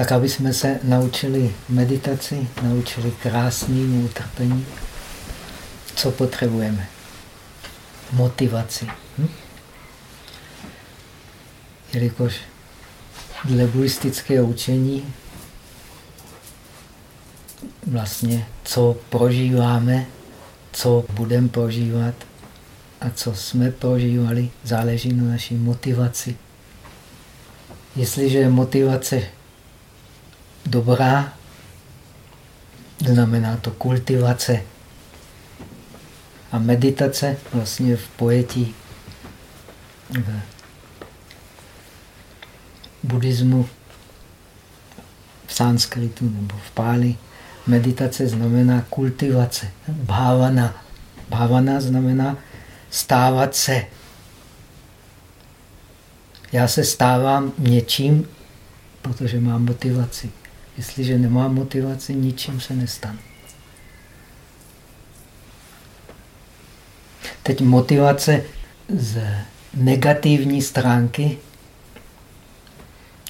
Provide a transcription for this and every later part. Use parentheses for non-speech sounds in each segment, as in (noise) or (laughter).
tak aby jsme se naučili meditaci, naučili krásnému utrpení, co potřebujeme? Motivaci. Hm? Jelikož dle buddhistického učení vlastně, co prožíváme, co budeme prožívat a co jsme prožívali, záleží na naší motivaci. Jestliže je motivace dobrá, znamená to kultivace. A meditace vlastně v pojetí v buddhismu, v sanskritu nebo v páli, meditace znamená kultivace, bhavana. Bhavana znamená stávat se. Já se stávám něčím, protože mám motivaci. Jestliže nemám motivaci, ničím se nestane. Teď motivace z negativní stránky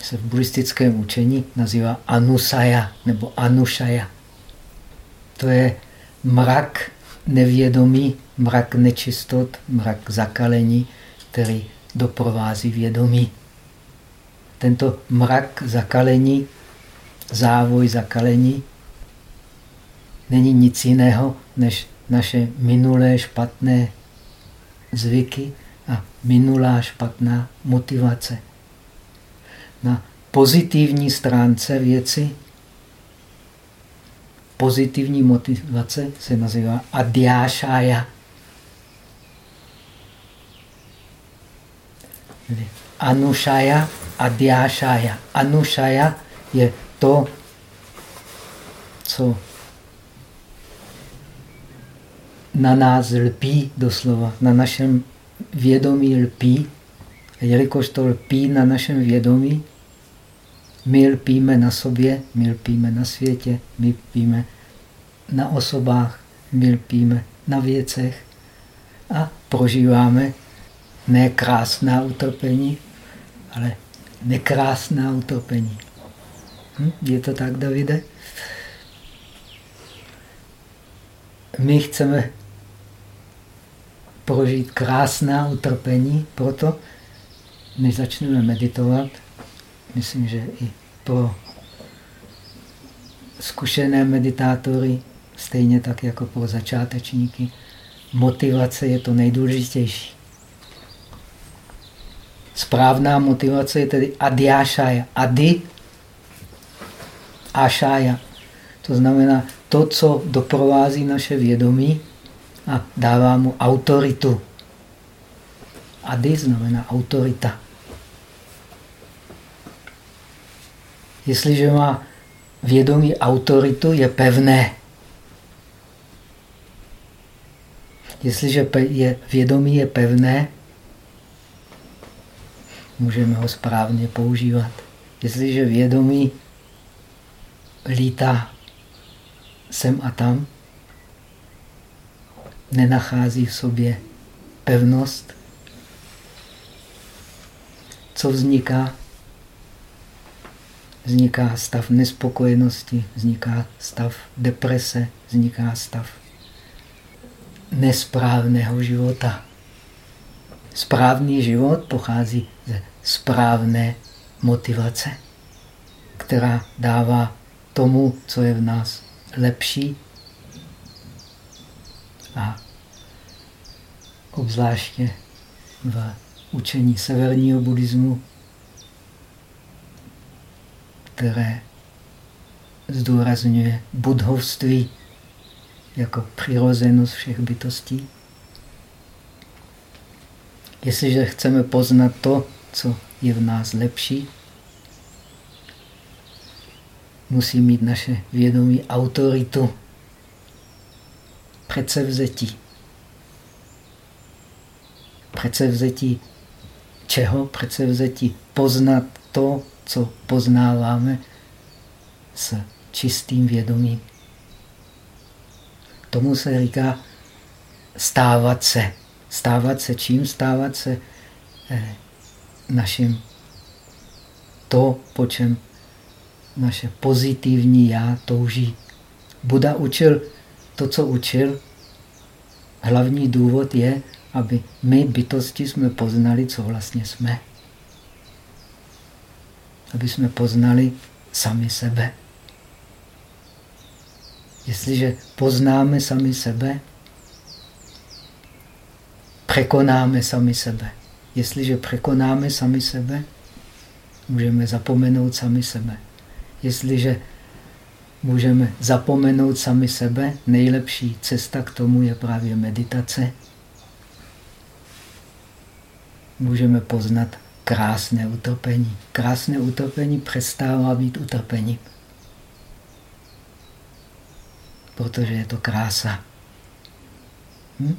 se v buddhistickém učení nazývá anusaya nebo anushaya. To je mrak nevědomí, mrak nečistot, mrak zakalení, který doprovází vědomí. Tento mrak zakalení závoj zakalení není nic jiného než naše minulé špatné zvyky a minulá špatná motivace. Na pozitivní stránce věci pozitivní motivace se nazývá adhyášája. Anušaya, adhyášája. Anušaya je to, co na nás lpí doslova, na našem vědomí lpí, a jelikož to lpí na našem vědomí, my lpíme na sobě, my lpíme na světě, my lpíme na osobách, my lpíme na věcech a prožíváme ne krásná utrpení, ale nekrásná utrpení. Hm? Je to tak, Davide? My chceme prožít krásná utrpení, proto než začneme meditovat, myslím, že i pro zkušené meditátory, stejně tak jako pro začátečníky, motivace je to nejdůležitější. Správná motivace je tedy adhyášája. Adi ašája. To znamená to, co doprovází naše vědomí a dává mu autoritu. Adi znamená autorita. Jestliže má vědomí autoritu, je pevné. Jestliže je, vědomí je pevné, můžeme ho správně používat. Jestliže vědomí lítá sem a tam, nenachází v sobě pevnost, co vzniká? Vzniká stav nespokojenosti, vzniká stav deprese, vzniká stav nesprávného života. Správný život pochází ze správné motivace, která dává tomu, co je v nás lepší a obzvláště v učení severního buddhismu, které zdůrazňuje budhovství jako přirozenost všech bytostí. Jestliže chceme poznat to, co je v nás lepší, musí mít naše vědomí autoritu, předsevzetí. Předsevzetí čeho? Předsevzetí poznat to, co poznáváme s čistým vědomím. Tomu se říká stávat se. Stávat se čím? Stávat se eh, naším to, po čem naše pozitivní já touží. Buda učil to, co učil. Hlavní důvod je, aby my bytosti jsme poznali, co vlastně jsme. Aby jsme poznali sami sebe. Jestliže poznáme sami sebe, překonáme sami sebe. Jestliže překonáme sami sebe, můžeme zapomenout sami sebe. Jestliže můžeme zapomenout sami sebe, nejlepší cesta k tomu je právě meditace. Můžeme poznat krásné utrpení. Krásné utrpení přestává být utrpením. Protože je to krása. Hm?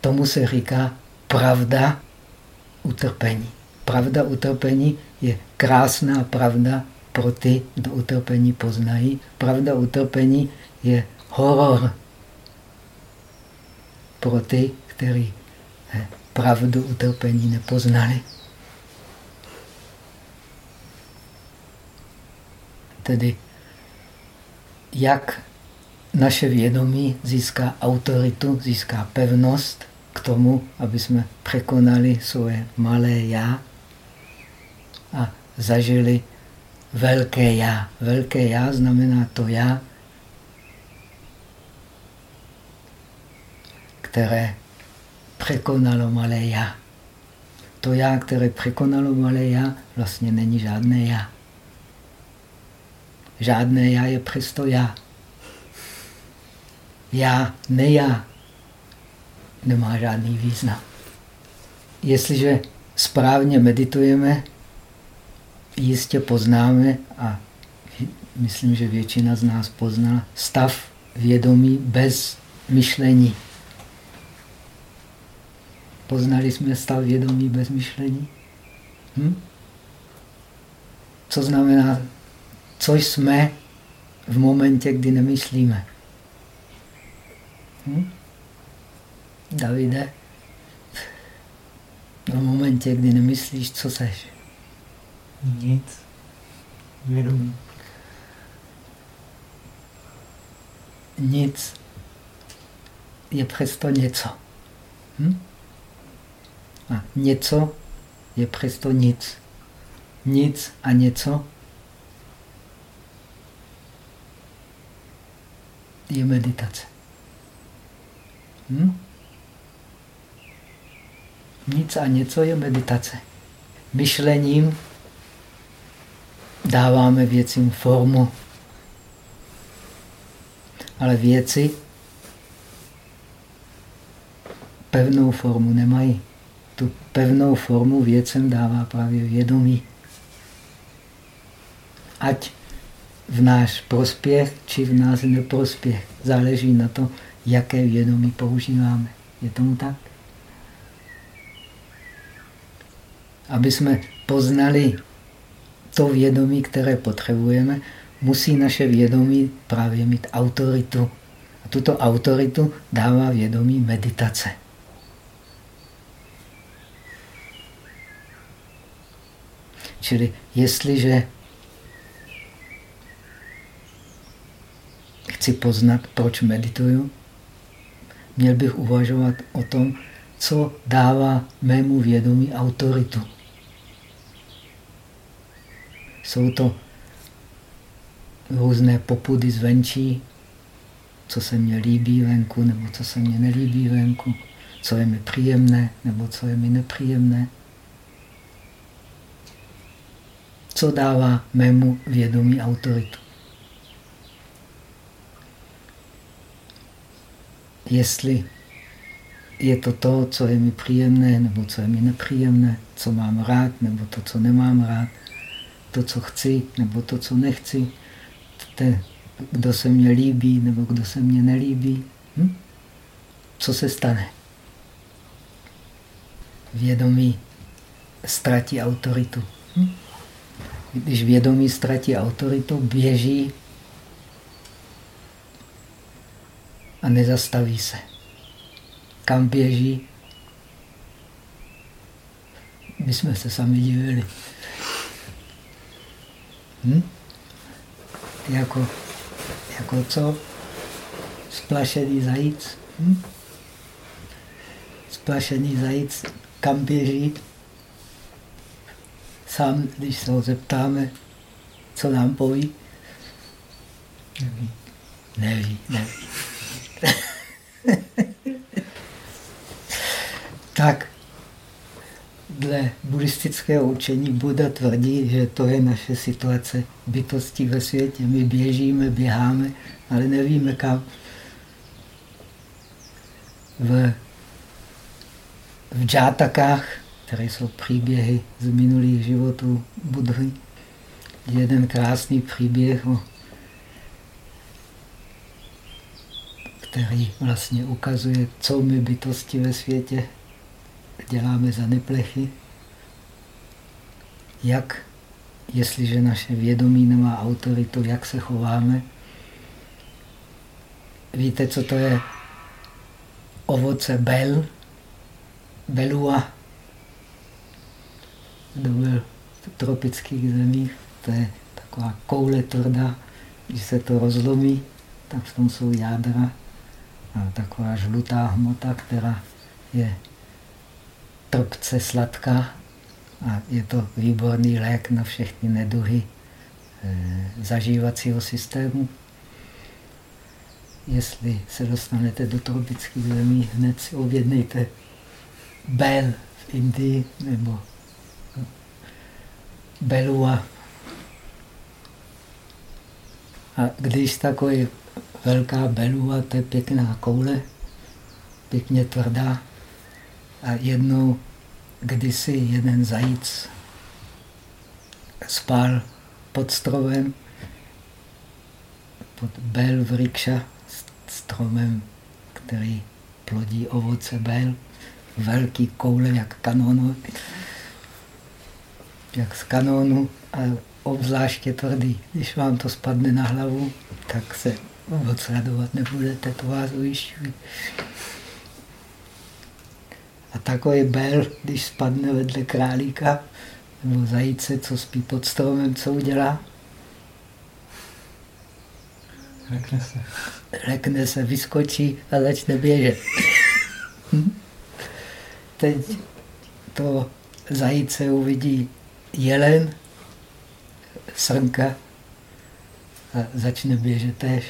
Tomu se říká pravda utrpení. Pravda utrpení je krásná pravda pro ty, kdo utrpení poznají. Pravda utrpení je horor pro ty, kteří eh, pravdu utrpení nepoznali. Tedy jak naše vědomí získá autoritu, získá pevnost, k tomu, aby jsme překonali svoje malé já zažili velké já. Velké já znamená to já, které překonalo malé já. To já, které překonalo malé já, vlastně není žádné já. Žádné já je přesto já. Já, ne já nemá žádný význam. Jestliže správně meditujeme, jistě poznáme, a myslím, že většina z nás pozná, stav vědomí bez myšlení. Poznali jsme stav vědomí bez myšlení? Hm? Co znamená, co jsme v momentě, kdy nemyslíme? Hm? Davide, v momentě, kdy nemyslíš, co seš? Nic. Vědomí. Nic je přesto něco. Hm? A něco je přesto nic. Nic a něco je meditace. Hm? Nic a něco je meditace. Myšlením dáváme věcím formu. Ale věci pevnou formu nemají. Tu pevnou formu věcem dává právě vědomí. Ať v náš prospěch, či v nás neprospěch. Záleží na to, jaké vědomí používáme. Je tomu tak? aby jsme poznali to vědomí, které potřebujeme, musí naše vědomí právě mít autoritu. A tuto autoritu dává vědomí meditace. Čili jestliže chci poznat, proč medituju, měl bych uvažovat o tom, co dává mému vědomí autoritu. Jsou to různé popudy zvenčí, co se mně líbí venku, nebo co se mně nelíbí venku, co je mi příjemné, nebo co je mi nepříjemné. Co dává mému vědomí autoritu. Jestli je to to, co je mi příjemné, nebo co je mi nepříjemné, co mám rád, nebo to, co nemám rád, to, co chci, nebo to, co nechci, ten, kdo se mně líbí, nebo kdo se mně nelíbí. Hm? Co se stane? Vědomí ztratí autoritu. Hm? Když vědomí ztratí autoritu, běží a nezastaví se. Kam běží? My jsme se sami divili. Hm? Jako, jako co? Splašený zajíc. Hm? Splašený zajíc kam běží? Sám, když se ho zeptáme, co nám poví? Neví. Neví, neví. (laughs) tak, dle buddhistického učení Buda tvrdí, že to je naše situace bytosti ve světě. My běžíme, běháme, ale nevíme kam. V, v džátakách, které jsou příběhy z minulých životů Budhy, jeden krásný příběh, který vlastně ukazuje, co my bytosti ve světě děláme za neplechy, jak, jestliže naše vědomí nemá autoritu, jak se chováme. Víte, co to je ovoce bel, belua, kdo byl v tropických zemích, to je taková koule tvrdá, když se to rozlomí, tak v tom jsou jádra. A taková žlutá hmota, která je trpce sladká a je to výborný lék na všechny neduhy e, zažívacího systému. Jestli se dostanete do tropických zemí, hned si objednejte bel v Indii nebo belua. A když takový velká belua, to je pěkná koule, pěkně tvrdá, a jednou kdysi jeden zajíc spal pod stromem, pod belvrikša, stromem, který plodí ovoce bel, velký koule jak kanonu, jak z kanonu, a obzvláště tvrdý. Když vám to spadne na hlavu, tak se moc radovat nebudete, to vás ujišťuji. A takový bel, když spadne vedle králíka nebo zajíce, co spí pod stromem, co udělá? Lekne se. Lekne se, vyskočí a začne běžet. Hm? Teď to zajíce uvidí jelen, srnka a začne běžet tež.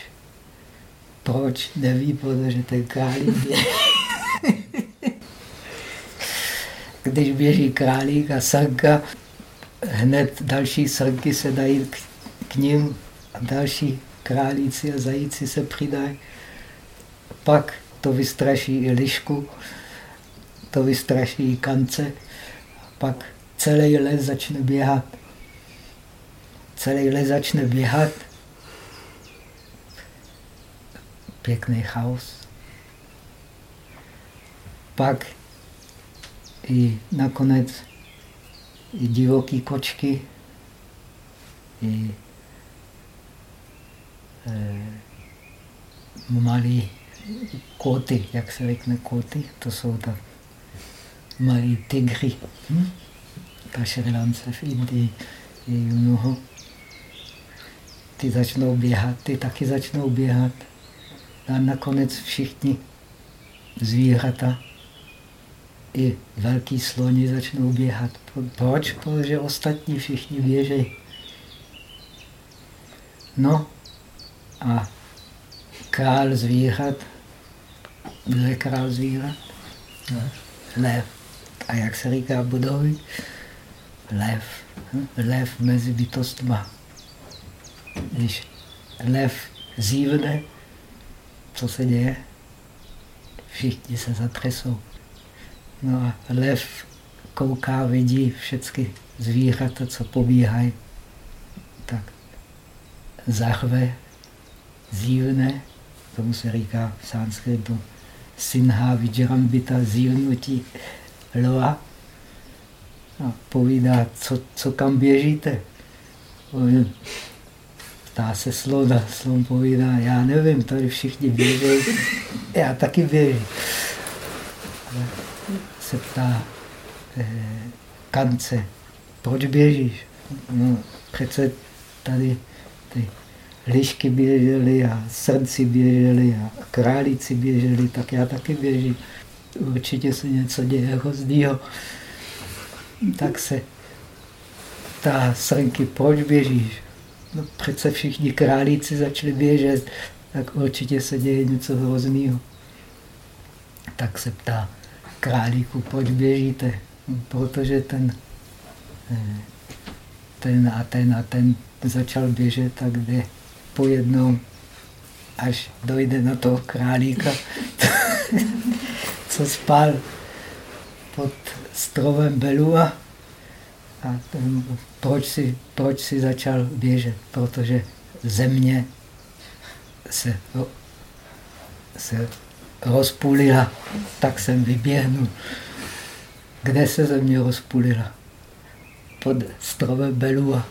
Proč? Neví, protože ten králík běží. Když běží králík a srnka, hned další srnky se dají k, k ním a další králíci a zajíci se přidají. Pak to vystraší i lišku, to vystraší i kance, pak celý les začne běhat. Celý les začne běhat. Pěkný chaos. Pak i nakonec i divoký kočky, i e, malý koty, jak se řekne koty, to jsou tak malí tygry. Hm? Ta šrilance v Indii je mnoho. Ty začnou běhat, ty taky začnou běhat. A nakonec všichni zvířata i velký sloni začnou běhat. Proč? Protože ostatní všichni běží. No a král zvířat, kdo je král zvířat? Lev. Lev. A jak se říká budovi? Lev. Hm? Lev mezi bytostma. Když lev zívne, co se děje? Všichni se zatřesou. No a lev kouká, vidí všechny zvířata, co pobíhají, tak zahve, zívne, tomu se říká v sanskritu sinha vijrambita zívnutí loa. A povídá, co, co kam běžíte. Ptá se slona, slon povídá, já nevím, tady všichni běží, já taky běžím se ptá eh, kance. Proč běžíš? No, přece tady ty lišky běžely a srdci běžely a králíci běželi, tak já taky běžím. Určitě se něco děje hroznýho. Tak se ta srnky, proč běžíš? No přece všichni králíci začali běžet, tak určitě se děje něco hrozného. Tak se ptá králíku, proč běžíte? No, protože ten, eh, ten a ten a ten začal běžet, tak jde pojednou, až dojde na toho králíka, (laughs) co spal pod stromem Belua. A ten, proč, si, proč si začal běžet? Protože země se, se rozpůlila, tak jsem vyběhnul. Kde se země rozpůlila? Pod stromem Belua.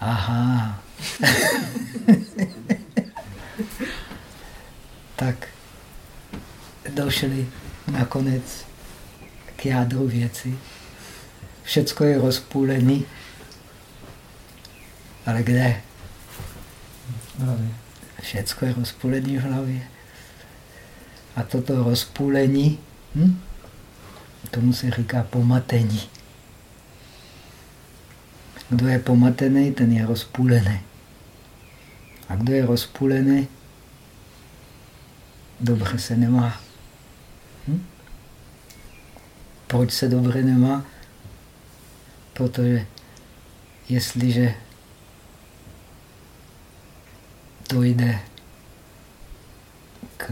Aha. (laughs) tak došli nakonec k jádru věci. Všecko je rozpůlený, ale kde? Všecko je rozpůlený v hlavě. A toto rozpůlení, hm? tomu se říká pomatení. Kdo je pomatený, ten je rozpůlený. A kdo je rozpůlený, dobře se nemá. Hm? Proč se dobře nemá? Protože jestliže dojde k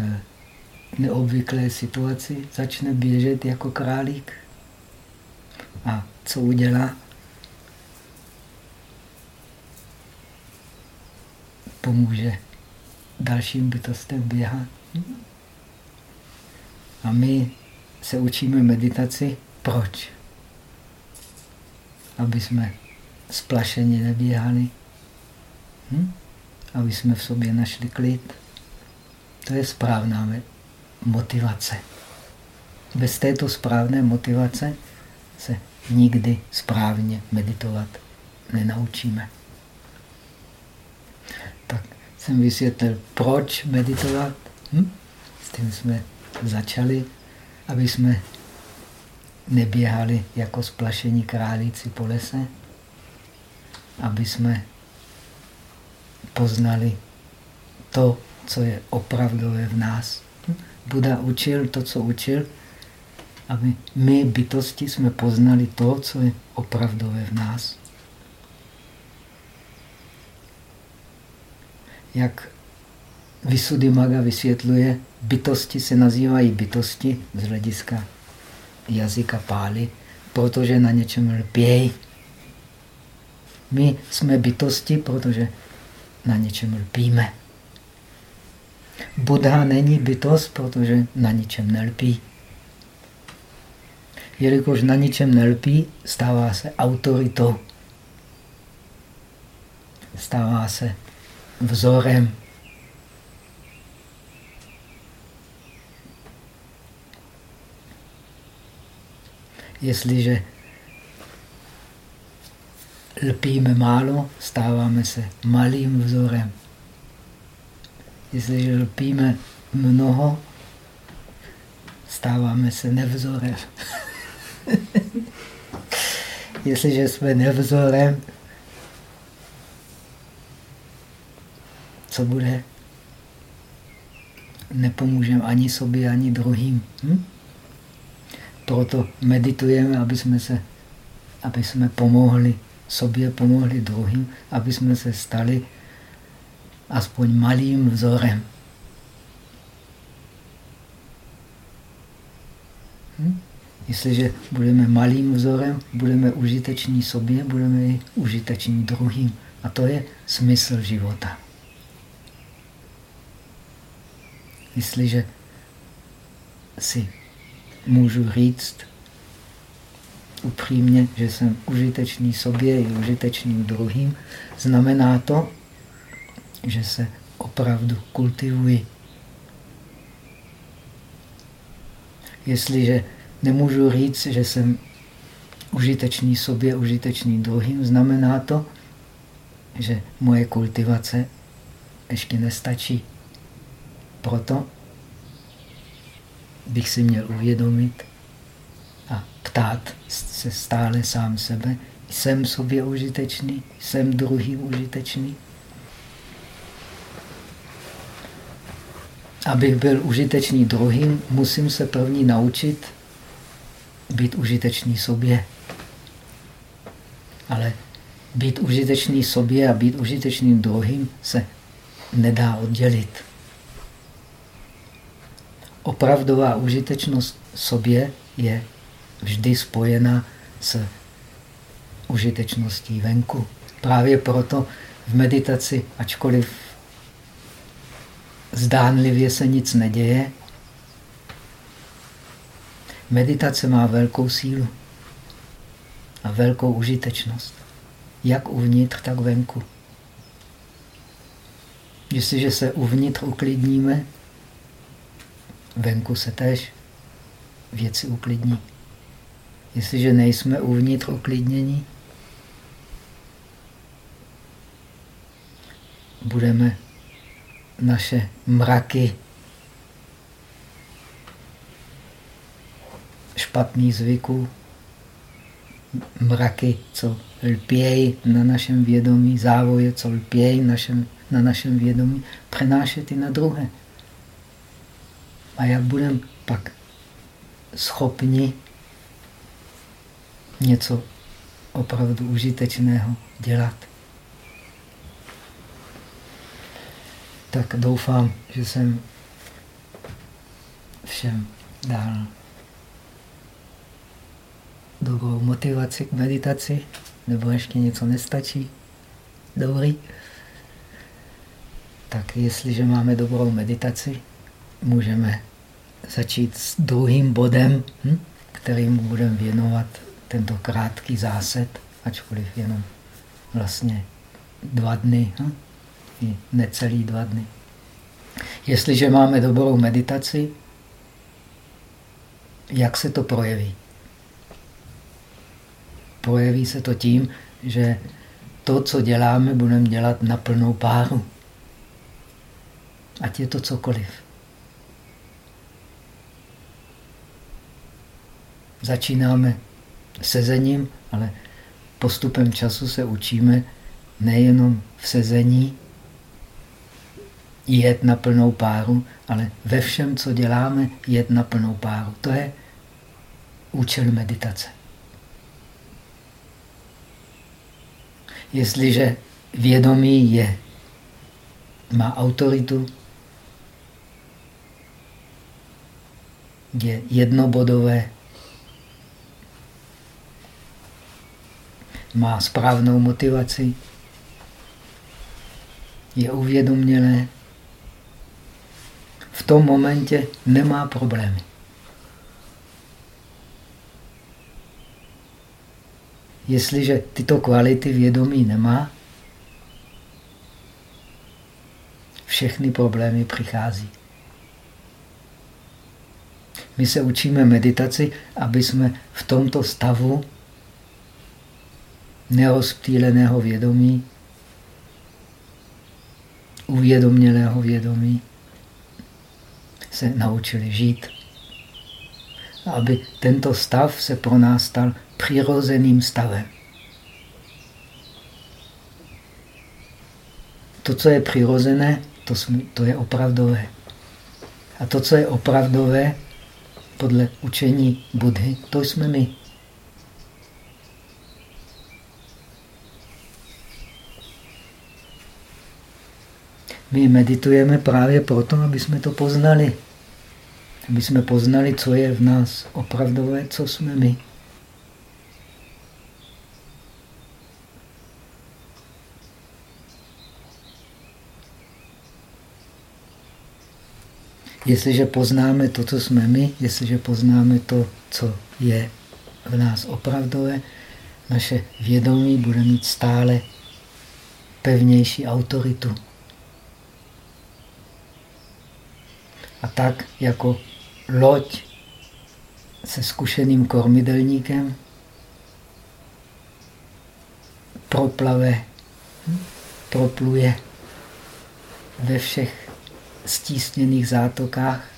neobvyklé situaci, začne běžet jako králík. A co udělá? pomůže dalším bytostem běhat. A my se učíme meditaci. Proč? Aby jsme splašeně neběhali. Hm? Aby jsme v sobě našli klid. To je správná motivace. Bez této správné motivace se nikdy správně meditovat nenaučíme jsem vysvětlil, proč meditovat. Hm? S tím jsme začali, aby jsme neběhali jako splašení králíci po lese, aby jsme poznali to, co je opravdové v nás. Buda učil to, co učil, aby my bytosti jsme poznali to, co je opravdové v nás. jak Maga vysvětluje, bytosti se nazývají bytosti z hlediska jazyka pály, protože na něčem lpějí. My jsme bytosti, protože na něčem lpíme. Buddha není bytost, protože na ničem nelpí. Jelikož na ničem nelpí, stává se autoritou. Stává se vzorem. Jestliže lpíme málo, stáváme se malým vzorem. Jestliže lpíme mnoho, stáváme se nevzorem. (laughs) Jestliže jsme nevzorem, co bude? Nepomůžeme ani sobě, ani druhým. Hm? Proto meditujeme, aby jsme, se, aby jsme pomohli sobě, pomohli druhým, aby jsme se stali aspoň malým vzorem. Hm? Jestliže budeme malým vzorem, budeme užiteční sobě, budeme i užiteční druhým. A to je smysl života. Jestliže si můžu říct upřímně, že jsem užitečný sobě i užitečným druhým, znamená to, že se opravdu kultivuji. Jestliže nemůžu říct, že jsem užitečný sobě, užitečný druhým, znamená to, že moje kultivace ještě nestačí. Proto bych si měl uvědomit a ptát se stále sám sebe, jsem sobě užitečný, jsem druhým užitečný. Abych byl užitečný druhým, musím se první naučit být užitečný sobě. Ale být užitečný sobě a být užitečným druhým se nedá oddělit. Opravdová užitečnost sobě je vždy spojena s užitečností venku. Právě proto v meditaci, ačkoliv zdánlivě se nic neděje, meditace má velkou sílu a velkou užitečnost. Jak uvnitř, tak venku. Jestliže se uvnitř uklidníme, venku se tež věci uklidní. Jestliže nejsme uvnitř uklidnění, budeme naše mraky špatný zvyků, mraky, co lpějí na našem vědomí, závoje, co lpějí našem, na našem vědomí, přenášet i na druhé. A jak budeme pak schopni něco opravdu užitečného dělat. Tak doufám, že jsem všem dal dobrou motivaci k meditaci, nebo ještě něco nestačí. Dobrý. Tak jestliže máme dobrou meditaci, můžeme začít s druhým bodem, hm, kterým budeme věnovat tento krátký zásad, ačkoliv jenom vlastně dva dny, hm, i necelý dva dny. Jestliže máme dobrou meditaci, jak se to projeví? Projeví se to tím, že to, co děláme, budeme dělat na plnou páru. Ať je to cokoliv. Začínáme sezením, ale postupem času se učíme nejenom v sezení jet na plnou páru, ale ve všem, co děláme, jet na plnou páru. To je účel meditace. Jestliže vědomí je, má autoritu, je jednobodové, má správnou motivaci, je uvědomělé, v tom momentě nemá problémy. Jestliže tyto kvality vědomí nemá, všechny problémy přichází. My se učíme meditaci, aby jsme v tomto stavu nerozptýleného vědomí, uvědomělého vědomí, se naučili žít. Aby tento stav se pro nás stal přirozeným stavem. To, co je přirozené, to, to je opravdové. A to, co je opravdové, podle učení Budhy, to jsme my. My meditujeme právě proto, aby jsme to poznali. Aby jsme poznali, co je v nás opravdové, co jsme my. Jestliže poznáme to, co jsme my, jestliže poznáme to, co je v nás opravdové, naše vědomí bude mít stále pevnější autoritu. A tak jako loď se zkušeným kormidelníkem proplave, hm, propluje ve všech stísněných zátokách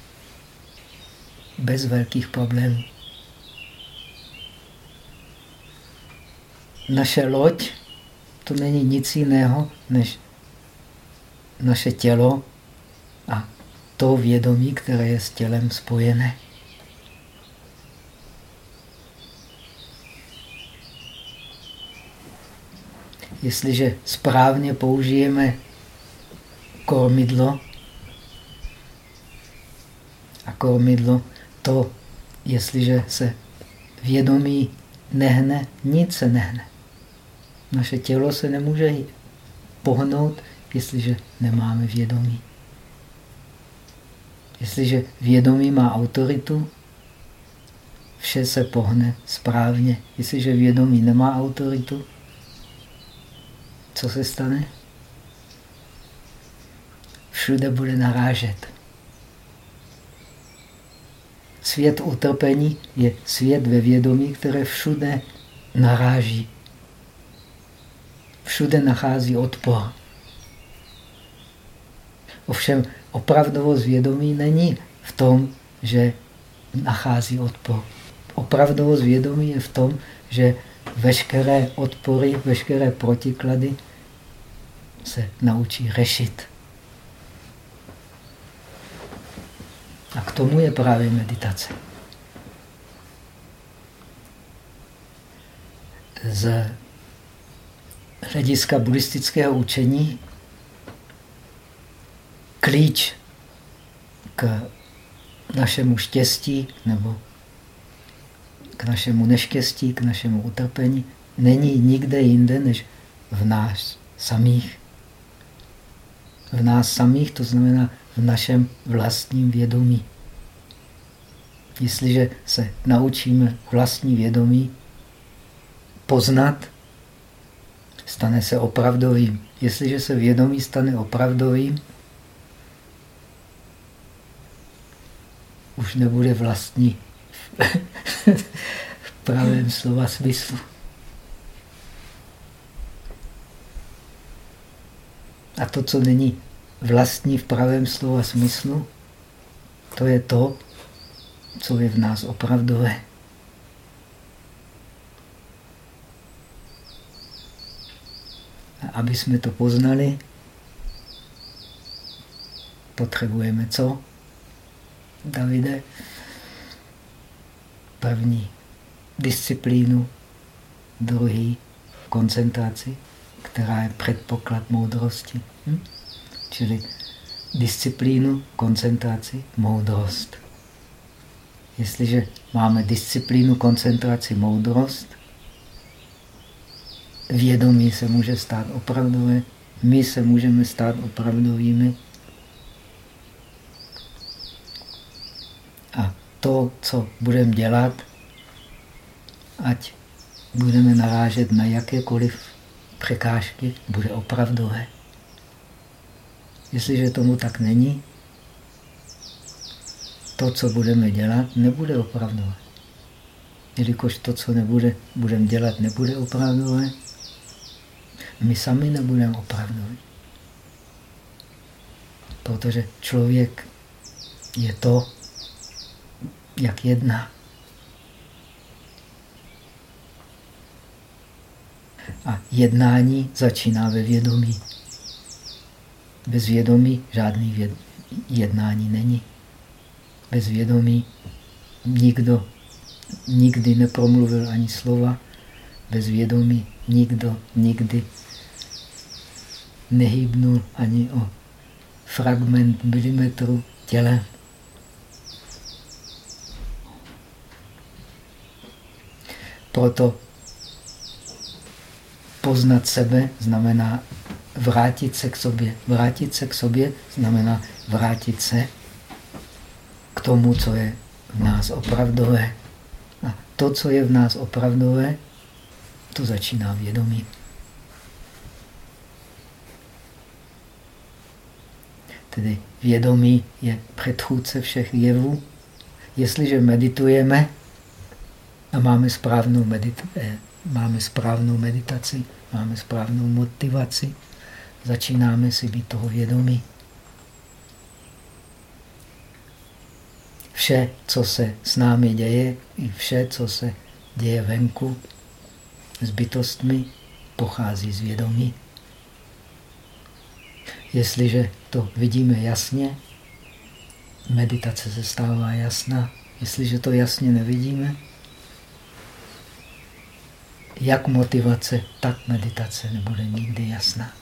bez velkých problémů. Naše loď to není nic jiného než naše tělo to vědomí, které je s tělem spojené. Jestliže správně použijeme kormidlo, a kormidlo, to, jestliže se vědomí nehne, nic se nehne. Naše tělo se nemůže pohnout, jestliže nemáme vědomí. Jestliže vědomí má autoritu, vše se pohne správně. Jestliže vědomí nemá autoritu, co se stane? Všude bude narážet. Svět utrpení je svět ve vědomí, které všude naráží. Všude nachází odpor. Ovšem opravdovost vědomí není v tom, že nachází odpor. Opravdovost vědomí je v tom, že veškeré odpory, veškeré protiklady se naučí řešit. A k tomu je právě meditace. Z hlediska buddhistického učení klíč k našemu štěstí nebo k našemu neštěstí, k našemu utrpení, není nikde jinde než v nás samých. V nás samých, to znamená v našem vlastním vědomí. Jestliže se naučíme vlastní vědomí poznat, stane se opravdovým. Jestliže se vědomí stane opravdovým, už nebude vlastní v (laughs) pravém slova smyslu. A to, co není vlastní v pravém slova smyslu, to je to, co je v nás opravdové. A aby jsme to poznali, potřebujeme co? Davide? První disciplínu, druhý koncentraci, která je předpoklad moudrosti. Hm? Čili disciplínu, koncentraci, moudrost. Jestliže máme disciplínu, koncentraci, moudrost, vědomí se může stát opravdové, my se můžeme stát opravdovými. A to, co budeme dělat, ať budeme narážet na jakékoliv překážky, bude opravdové. Jestliže tomu tak není, to, co budeme dělat, nebude opravdové. Jelikož to, co nebude, budeme dělat, nebude opravdové, my sami nebudeme opravdoví. Protože člověk je to, jak jedná. A jednání začíná ve vědomí. Bez vědomí žádný jednání není. Bez vědomí nikdo nikdy nepromluvil ani slova. Bez vědomí nikdo nikdy nehybnul ani o fragment milimetru tělem. Proto poznat sebe znamená vrátit se k sobě. Vrátit se k sobě znamená vrátit se k tomu, co je v nás opravdové. A to, co je v nás opravdové, to začíná vědomí. Tedy vědomí je předchůdce všech jevů. Jestliže meditujeme a máme správnou, medit eh, máme správnou meditaci, máme správnou motivaci, začínáme si být toho vědomí. Vše, co se s námi děje, i vše, co se děje venku s bytostmi, pochází z vědomí. Jestliže to vidíme jasně, meditace se stává jasná. Jestliže to jasně nevidíme, jak motivace, tak meditace nebude nikdy jasná.